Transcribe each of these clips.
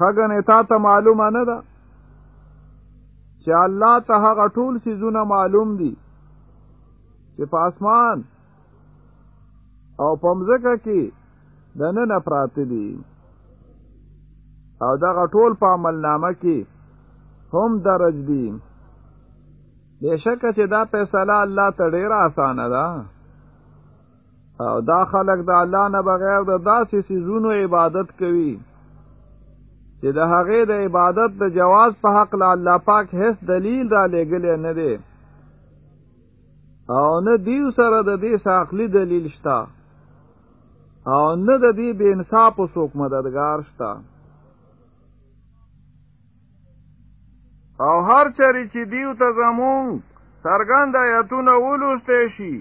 خګنې تا ته معلومه نه ده. چې الله ته هغه ټول سيزونه معلوم دي. چې په اسمان او په مځکه کې د نن پراته دي. او دغه ټول په عمل نامه کې هم درج دي. بشکه چې دا فیصله الله ته ډیره اسانه ده. او دا خلک د الله نه بغیر د داسې سيزونو عبادت کوي چې د هغې د عبادت د جواز په حق له الله پاک هیڅ دلیل را لګلې نه دی. او نه دیو سره د دې ساخلی دلیل شته. او نه د دې بے انصاف څوک مددگار شته. او هر چری چې دیو ته زمون سرګند آیتونه ولوستې شي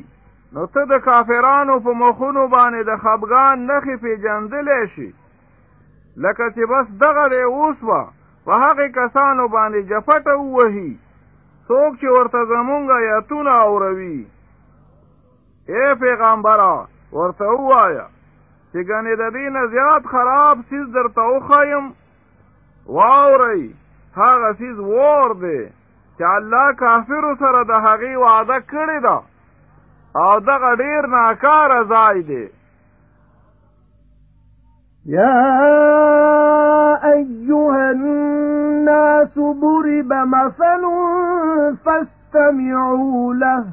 نو ته د کافرانو په مخونو باندې د خفغان نخې پیجندلې شي لکه چې بس دغه دی اوس وا په هغه کسانو باندې جفټه وهي څوک چې ورته زمونږ آیاتونه اوروي. اے پیغمبره ورته وایا چې ګنې د دې نه زیات خراب سیز درته وخایم واورئ هغه سیز وور دی چې الله کافرو سره د هغې وعده کړې ده. او دغه ډیر ناکاره ځای دی يا أيها الناس ضرب مثل فاستمعوا له.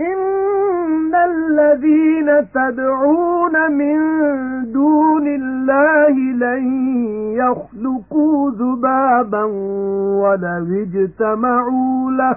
إن الذين تدعون من دون الله لن يخلقوا ذبابا ولو اجتمعوا له.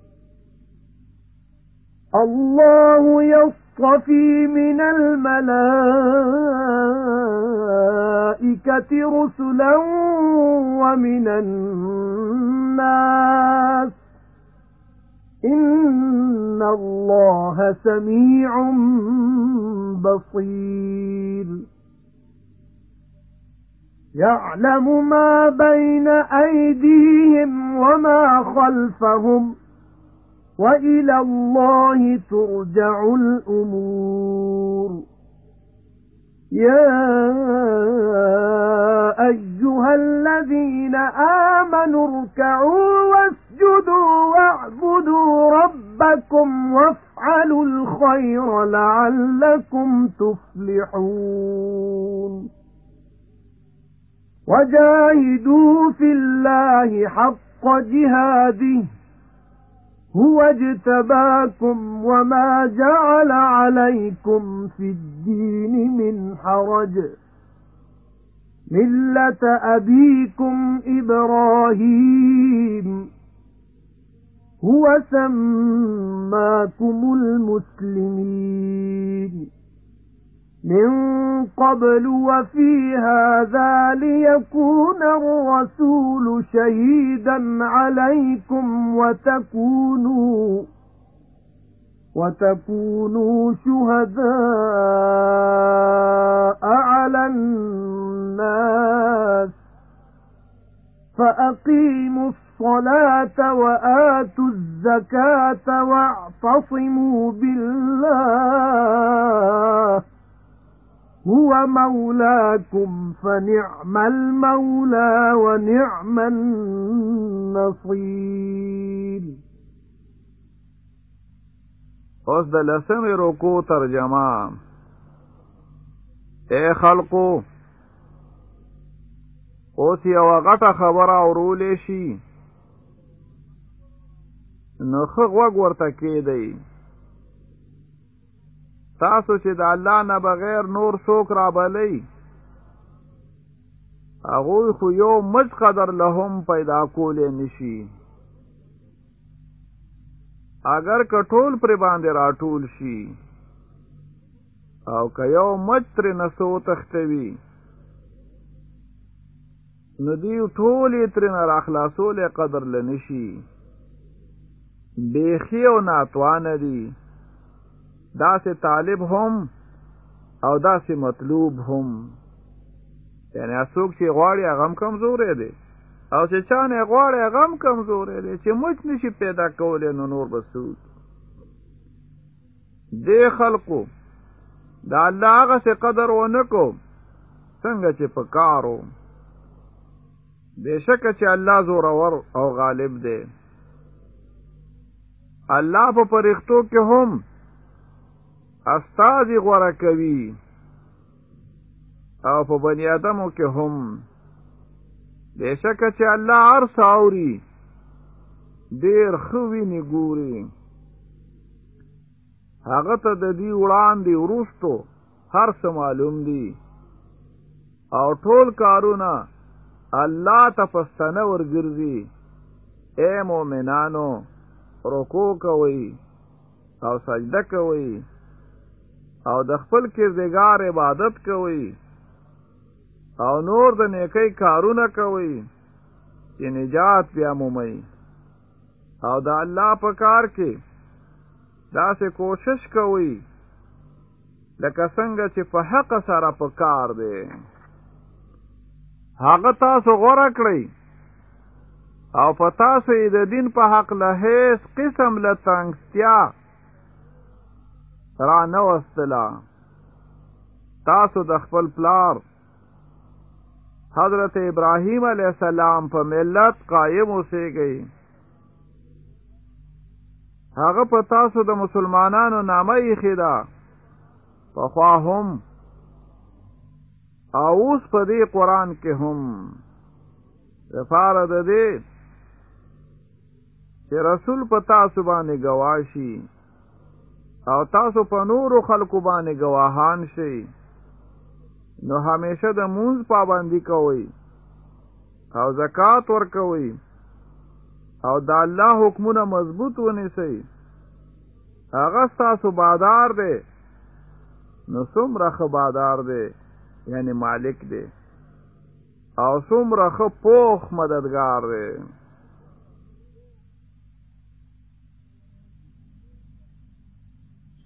الله يصطفي من الملائكة رسلا ومن الناس. إن الله سميع بصير. يعلم ما بين أيديهم وما خلفهم. وَإِلَى اللَّهِ تُرْجَعُ الْأُمُورُ. يَا أَيُّهَا الَّذِينَ آمَنُوا ارْكَعُوا وَاسْجُدُوا وَاعْبُدُوا رَبَّكُمْ وَافْعَلُوا الْخَيْرَ لَعَلَّكُمْ تُفْلِحُونَ. وَجَاهِدُوا فِي اللَّهِ حَقَّ جِهَادِهِ. هُوَ اجْتَبَاكُمْ وَمَا جَعَلَ عَلَيْكُمْ فِي الدِّينِ مِنْ حَرَجٍ. مِلَّةَ أَبِيكُمْ إِبْرَاهِيمَ. هُوَ سَمَّاكُمُ الْمُسْلِمِينَ. مِنْ قَبْلُ وَفِي هَذَا لِيَكُونَ الرَّسُولُ شَهِيدًا عَلَيْكُمْ وَتَكُونُوا وَتَكُونُوا شُهَدَاءَ عَلَى النَّاسِ. فَأَقِيمُوا الصَّلَاةَ وَآتُوا الزَّكَاةَ وَاعْتَصِمُوا بِاللَّهِ. هُوَ مَوْلَاكُمْ فَنِعْمَ الْمَوْلَى وَنِعْمَ النَّصِيرُ. اوس د لسمې روکو ترجمه. اے خلقو اوس یو غټه خبره اورولې شي. نو خو وګ ورته کېدی. تاسو چې د الله نه بغیر نور څوک را بلی هغوی خو یو مج قدر لهم پیدا کولی نشي اگر کټول پر باندې راټول شي او که یو مج تر نسو تختوي نو دیو ټول یې ترنه راخلاصول قدر لنشي بیخی او ناتوان دی دا سه طالب هم او دا سه مطلوب هم. یعنی اسوک چې غواړي هغه کمزورې دی. او چې چا نه غواړي هغه کمزورې دی. چې مچ نشي پیدا کولای نو نور بسود دی خلقو دا الله هغه څه قدر ونکو څنګه چې پکارو بشک چې الله زور او غالب دی. الله په پرښتو کې هم استاد غوړه کوي. او په بنی آدمو کې هم بشک چې الله هر ساوري ډیر خوي نه ګوري. هغه ته د دې وړاندې ورستو هر څه معلوم دي. او ټول کارونه الله تفستنه ورګرځي. اے مؤمنانو رکوع کوي او سجده کوي او د خپل کردګار عبادت کوي او نور د نیکی کارونه کوي چې نجات بیا مومي او د الله په کار کې داسې کوشش کوي لکه څنګه چې په حق سره په کار دی. هغه تاسو غوړه کړئ او په تاسو د دین په حق له هیڅ قسم له تنگستیا را نه وستلا تاسو د خپل پلار حضرت ابراهیم علیہ السلام په ملت قائم اوسېږئ هغه په تاسو د مسلمانانو نامه یې خېدا په خوا هم او اوس په دې قران کې هم. لپاره د دې چې رسول په تاسو باندې گواشي او تاسو په نورو خلکو باندې گواهان شئ. نو همیشه د مونږ پابندي کوئ. او زکات ورکوئ. او د الله حکمونه مضبوط ونیسئ. هغه تاسو بادار دی. نو څومره ښه بادار دی. یعنی مالک دی. او څومره ښه پوخ مددگار دی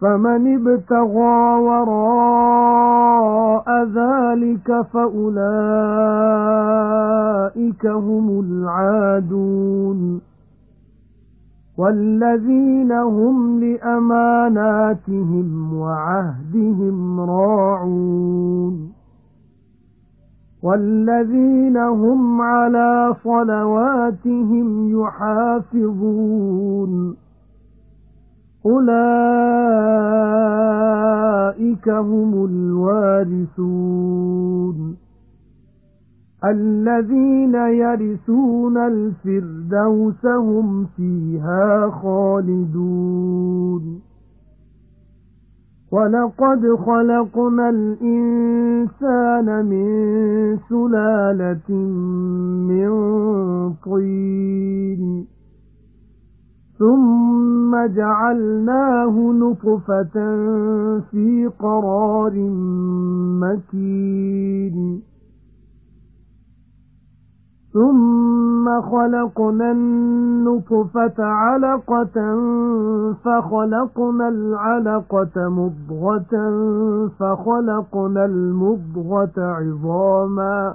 فَمَنِ ابْتَغَى وَرَاءَ ذَلِكَ فَأُولَئِكَ هُمُ الْعَادُونَ. وَالَّذِينَ هُمْ لِأَمَانَاتِهِمْ وَعَهْدِهِمْ رَاعُونَ. وَالَّذِينَ هُمْ عَلَى صَلَوَاتِهِمْ يُحَافِظُونَ. أُولَئِكَ هُمُ الْوَارِثُونَ. الَّذِينَ يَرِثُونَ الْفِرْدَوْسَ هُمْ فِيهَا خَالِدُونَ. وَلَقَدْ خَلَقْنَا الْإِنسَانَ مِنْ سُلَالَةٍ مِنْ طِينٍ. ثُمَّ جَعَلْنَاهُ نُطْفَةً فِي قَرَارٍ مَّكِينٍ. ثُمَّ خَلَقْنَا النُّطْفَةَ عَلَقَةً فَخَلَقْنَا الْعَلَقَةَ مُضْغَةً فَخَلَقْنَا الْمُضْغَةَ عِظَامًا.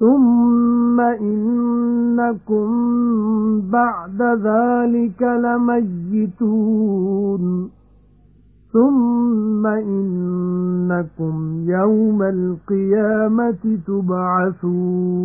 ثُمَّ إِنَّكُمْ بَعْدَ ذَلِكَ لَمَيِّتُونَ ثُمَّ إِنَّكُمْ يَوْمَ الْقِيَامَةِ تُبْعَثُونَ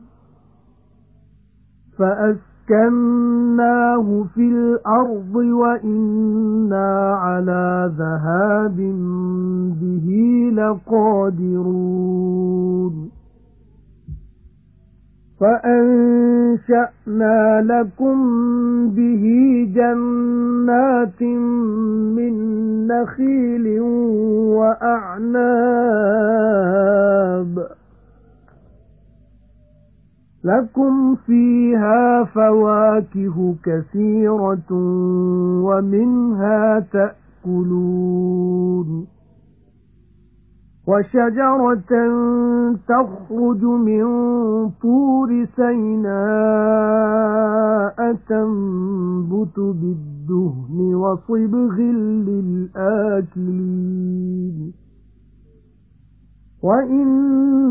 فَأَسْكَنَّاهُ فِي الْأَرْضِ وَإِنَّا عَلَى ذَهَابٍ بِهِ لَقَادِرُونَ. فَأَنشَأْنَا لَكُم بِهِ جَنَّاتٍ مِّن نَّخِيلٍ وَأَعْنَابٍ. لَكُمْ فِيهَا فَوَاكِهُ كَثِيرَةٌ وَمِنْهَا تَأْكُلُونَ. وَشَجَرَةً تَخْرُجُ مِنْ طُورِ سَيْنَاءَ تَنبُتُ بِالدُّهْنِ وَصِبْغٍ لِلْآكِلِينَ. وَإِنَّ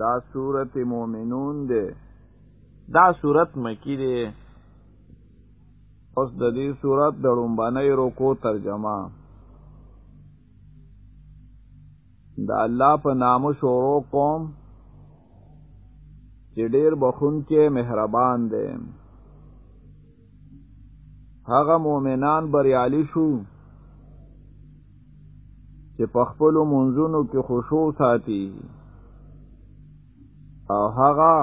دا سورت مومنون دے دا سورت مکی دے اوس د دې سورت د لومبنۍ روکو ترجمه. د الله په نام شروع کوم چې ډېر بخون کې مهربان دی. هغه مؤمنان بریالي شو چې په خپل منځونو کې خشوع ساتي او هغه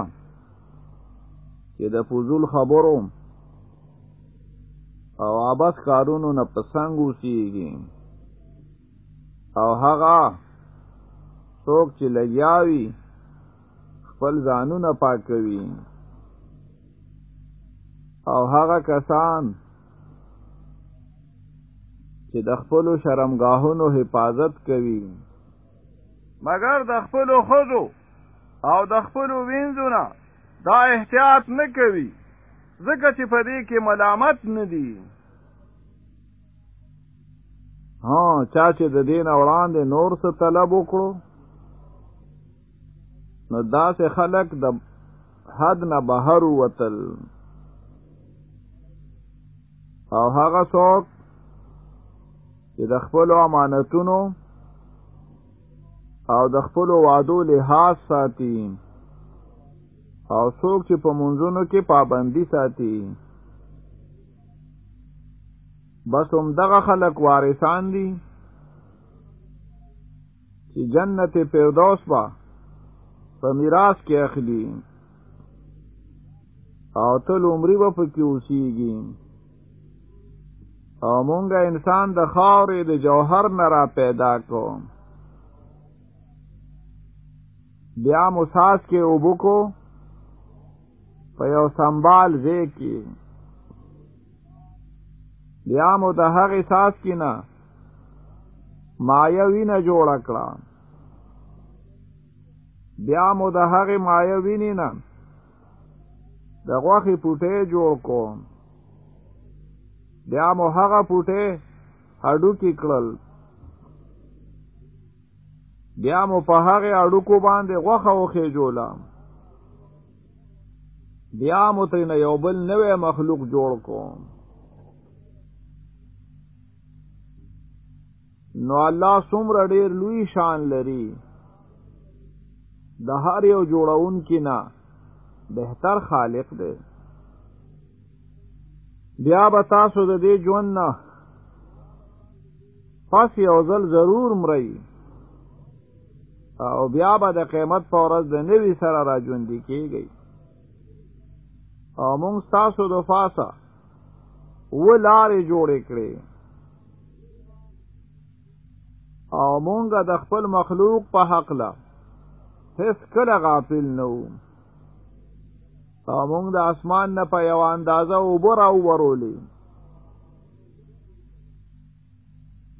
چې د فضول خبرو او عباس کارونو نه پسنګ اوسېږي او هغه څوک چې لګیاوي خپل ځانونه پاکوي. او هغه کسان چې د خپل شرمګاهونو حفاظت کوي. مگر د خپل خودو او د خپل وینځونه دا احتیاط نه کوي. ځکه چې په دې کې ملامت نه دي. ها چا چې د دین وړاندې نور څه طلب وکړو؟ نو داسې خلک د حد نه بهر وتل او هغه څوک چې د خپل امانتونو او د خپل وعدو لحاظ ساتي. او څوک چې په منځونو کې پابندي ساتي. بس هم دغه خلک وارثان دي. چې جنت فردوس با په میراث کې اخلي. او تل عمرې به پکې اوسېږي او مونږه انسان د خاورې د جوهر نه را پیدا کوم بیا مساس کې اوبو کو په یو سنبال ځای کې. بیا مو د هغې ساس کې نه مایه وینه جوړه کړه. بیا مو د هغې مایه وینې نه د غوښې پوټې جوړ کوم بیا مو هغه پوټې هډو کې کړل بیا مو په هغه اډو کو باندې غوخه وخې جوړه بیا مو ترې یو بل نوې مخلوق جوړ کوم نو الله څومره ډیر لوی شان لري. د هر یو جوړون کې نه بهتر خالق دی. بیا به تاسو د دې ژوند نه پس یو ځل ضرور مرئ او بیا به د قیمت په ورځ د نوي سره را ژوندې کېږئ او مونږ تاسو د فاسه و لارې جوړې کړې. او مونږ د خپل مخلوق په حق لا هیڅ کله غافل نه وو. او مونږ د اسمان نه په یو اندازه اوبه را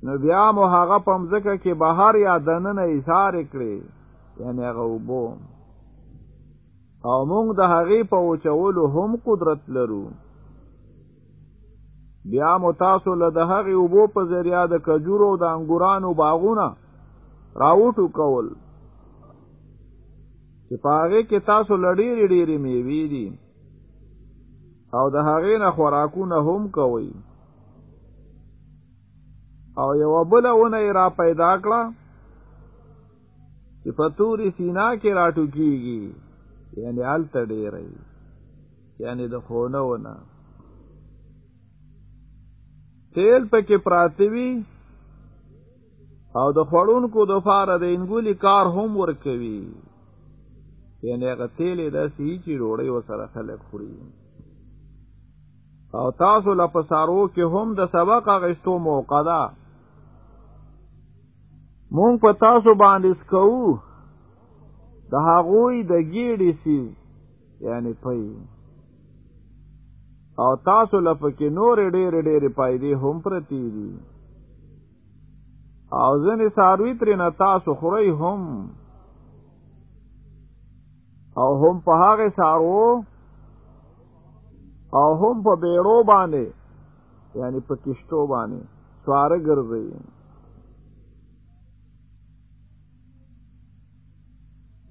نو بیا مو هغه په مځکه کې بهر یا دننه ایثار کړې یعنی هغه اوبو. او مونږ د هغې په وچولو هم قدرت لرو. بیا مو تاسو له د هغې اوبو په ذریعه د کجورو د انګورانو باغونه راوټو کول چې په هغې کې تاسو لډېرې ډېرې میوې دي. او د هغې نه خوراکونه هم کوئ او یو بل ونه را پیدا کړه چې توري سینا کې راټو کیږي یعنی الته ډېرې یعنی د خونه ونه. تیل پکې پراتوي او د خړونکو د فاره د انګولي کار هم ورکوي. یعنی هغه تیل د سی چې روړی وسره خلک خوري. او تاسو لپسارو کې هم د سبق غشتو موقع ده مونږ په تاسو باندې سکو د هغوی د ګیډې سیز یعنی پي او تاسو لپاره نور ډېر ډېر پایدې هم پرتی دي. او ځنې ساروی ترې نه تاسو خوري هم. او هم په هغه سارو او هم په بیړو باندې یعنی په کشتو باندې سوار ګرځي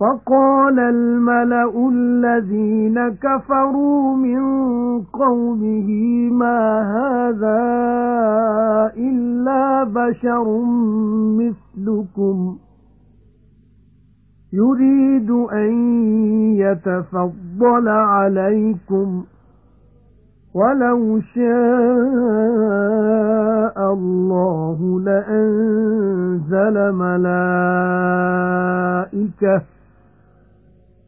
فقال الملأ الذين كفروا من قومه ما هذا إلا بشر مثلكم يريد أن يتفضل عليكم وَلَوْ شَاءَ اللَّهُ لَأَنزَلَ مَلَائِكَةً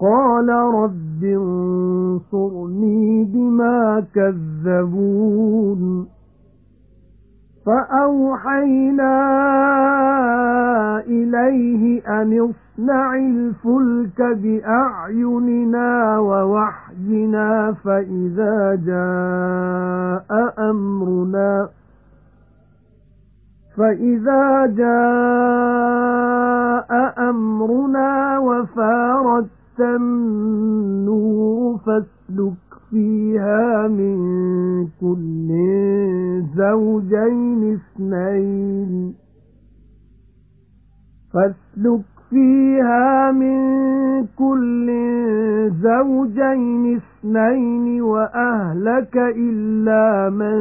قَالَ رَبِّ انصُرْنِي بِمَا كَذَّبُونِ. فَأَوْحَيْنَا إِلَيْهِ أَنِ اصْنَعِ الْفُلْكَ بِأَعْيُنِنَا وَوَحْيِنَا فَإِذَا جَاءَ أَمْرُنَا فَإِذَا جَاءَ أَمْرُنَا وَفَارَتِ النُّورُ فَاسْلُكْ فِيهَا مِن كُلٍّ زَوْجَيْنِ اثْنَيْنِ. فَاسْلُكْ فِيهَا مِن كُلٍّ زَوْجَيْنِ اثْنَيْنِ وَأَهْلَكَ إِلَّا مَن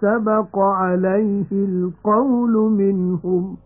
سَبَقَ عَلَيْهِ الْقَوْلُ مِنْهُمْ.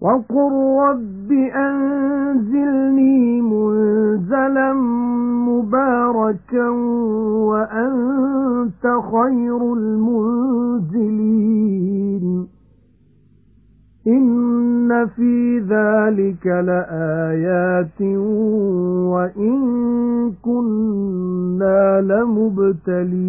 وَقُل رَّبِّ أَنزِلْنِي مُنزَلًا مُبَارَكًا وَأَنتَ خَيْرُ الْمُنزِلِينَ إِنَّ فِي ذَلِكَ لَآيَاتٍ وَإِن كُنَّا لَمُبْتَلِينَ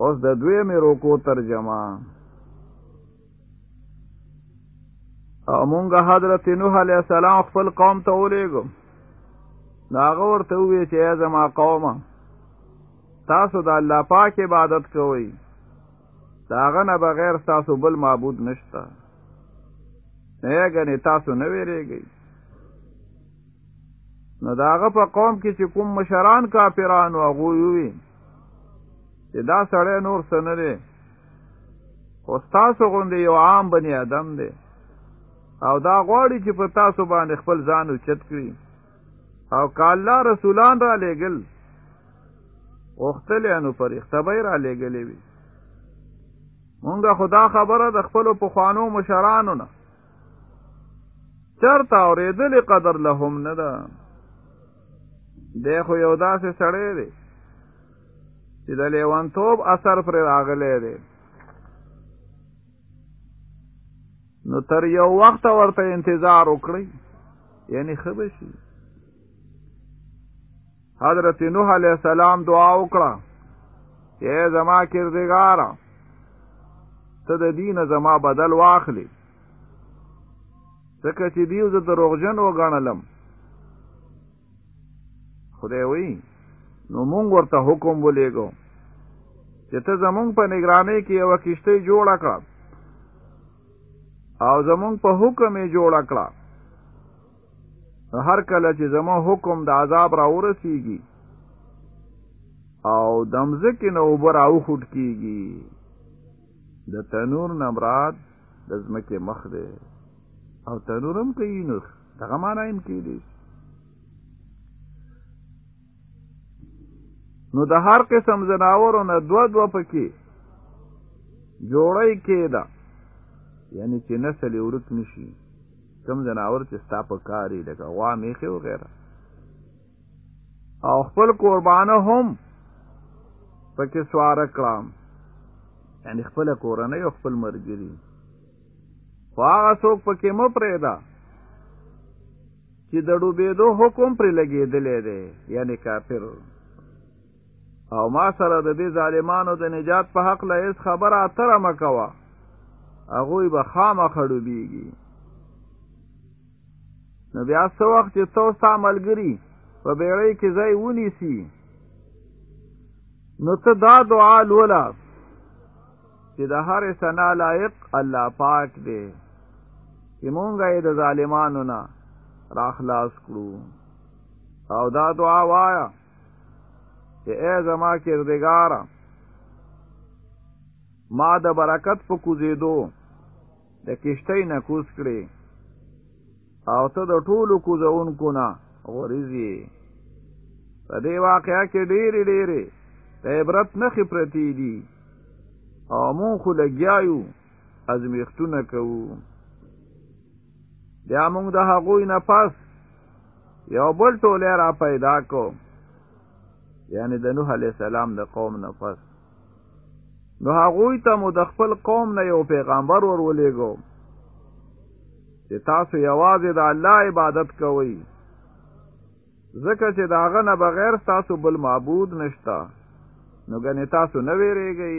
اوس د دوی مې روکو ترجمه. او مونږه حضرت نوح علیہ السلام خپل قوم ته ولېګو ناغه ورته وی چې زما قوم تاسو د الله پاک عبادت کوئ. داغه نه بغیر تاسو بل معبود نشته. نه غني تاسو نه ویریږئ. نو داغه په قوم کې چې کوم مشران کافرانو هغه وی چې دا سړی نور څه نه دی. خو ستاسو غوندې یو عام بني آدم دی. او دا غواړي چې په تاسو باندې خپل ځان اوچت کړي. او که الله رسولان را لېږل غوښتلی نو یې را لېږلې وي. مونږه خدا خبره د خپلو پخوانو مشرانو نه. چرته اورېدلې قدر لهم نه ده. دی خو یو داسې سړی دی چې د لیوانتوب اثر پر راغلی دی. نو تر یو وخت ورته انتظار وکړئ. یعنی خبر شي. حضرت نوح علیہ السلام دعا وکړه. چې زما کردګارا ته د دین زما بدل واخلي ځکه چې دیو زه دروغجن وګڼلم. خدای وی نو مونږ ورته حکم ولېګو چې ته زمونږ په نگرانی کې یو کشته جوړه کړه. او زمونږ په حکم یې جوړه کړه. هر کله چې زمو حکم د عذاب را ورسیږي او دمزکه نو اوبر او خټ کیږي د تنور نمراد د زمکه مخ ده او تنورم کوي نو دغه معنی هم کیږي نو د هر قسم زناورو نه دو دو پکې جوړی کېدا یعنی چې نسل ورک نشي کم زناور چې ستا په کاری لکه غوا میخه وغیرہ. او خپل قربانه هم پکې سوار کړم. یعنی خپل کورنۍ او خپل مرګري. خو هغه څوک پکې مو پرېدا چې د ډوبېدو حکم پر لګېدلې دی. یعنی کافر او ما سره د دې ظالمانو د نجات په حق لا هیڅ خبره اتره مکوا هغه به خامہ خړوبېږي نو بیا څو وخت چې تاسو عملګری په بیړۍ کې ځای ونیسي نو ته دا دعا لولا چې د هر سنا لایق الله پاک دی. چې مونږه یې د ظالمانو نه راخلاص کړو. او دا دعا وایا چې اے زما کردگارا ما د برکت په کوزیدو د کشتۍ نه کوز کړي او ته د ټولو کوزونکو نه غوریزي په دې واقعیا کې ډېرې ډېرې د عبرت نښې پرتې دي. او مون خو لګیایو ازمیختونه کوو. بیا مونږ د هغوی نه پس یو بل ټولی را پیدا کو یعنی د نوح علی السلام د قوم نه پس نو هغه ته مو د خپل قوم نه یو پیغمبر ورولېګو چې تاسو یوازې د الله عبادت کوئ. ځکه چې داغه نه بغیر تاسو بل معبود نشتا نو ګنې تاسو نه ویریږئ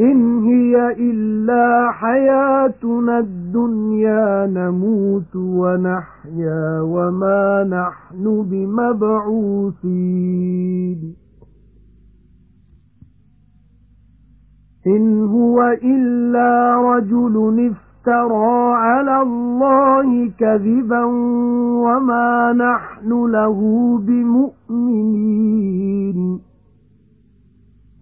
إِنْ هِيَ إِلَّا حَيَاتُنَا الدُّنْيَا نَمُوتُ وَنَحْيَا وَمَا نَحْنُ بِمَبْعُوثِينَ. إِنْ هُوَ إِلَّا رَجُلٌ افْتَرَى عَلَى اللَّهِ كَذِبًا وَمَا نَحْنُ لَهُ بِمُؤْمِنِينَ.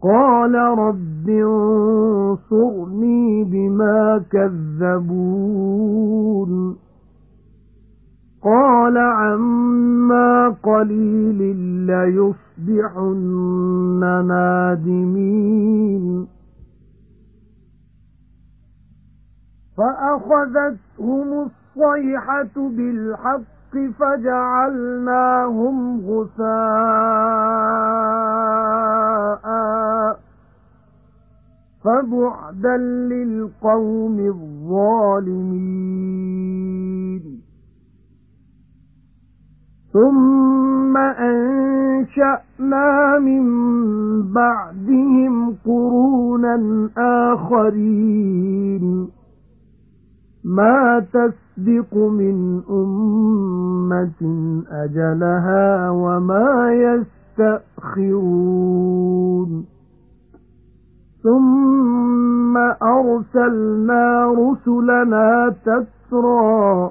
قَالَ رَبِّ انصُرْنِي بِمَا كَذَّبُونِ. قَالَ عَمَّا قَلِيلٍ لَّيُصْبِحُنَّ نَادِمِينَ. فَأَخَذَتْهُمُ الصَّيْحَةُ بِالْحَقِّ فَجَعَلْنَاهُمْ غُثَاءً فَبُعْدًا لِلْقَوْمِ الظَّالِمِينَ. ثُمَّ أَنشَأْنَا مِن بَعْدِهِمْ قُرُونًا آخَرِينَ. مَا تَسْبِقُ مِنْ أُمَّةٍ أَجَلَهَا وَمَا يَسْتَأْخِرُونَ. ثُمَّ أَرْسَلْنَا رُسُلَنَا تَتْرَى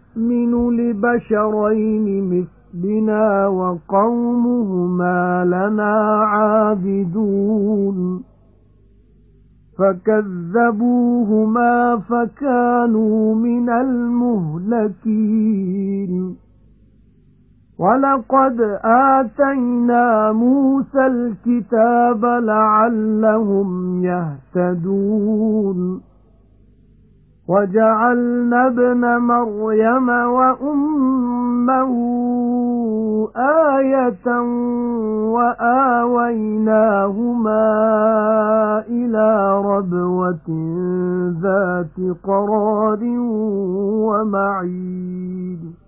نُؤْمِنُ لِبَشَرَيْنِ مِثْلِنَا وَقَوْمُهُمَا لَنَا عَابِدُونَ فَكَذَّبُوهُمَا فَكَانُوا مِنَ الْمُهْلَكِينَ وَلَقَدْ آتَيْنَا مُوسَى الْكِتَابَ لَعَلَّهُمْ يَهْتَدُونَ وَجَعَلْنَا ابْنَ مَرْيَمَ وَأُمَّهُ آيَةً وَآوَيْنَاهُمَا إِلَى رَبْوَةٍ ذَاتِ قَرَارٍ وَمَعِينٍ.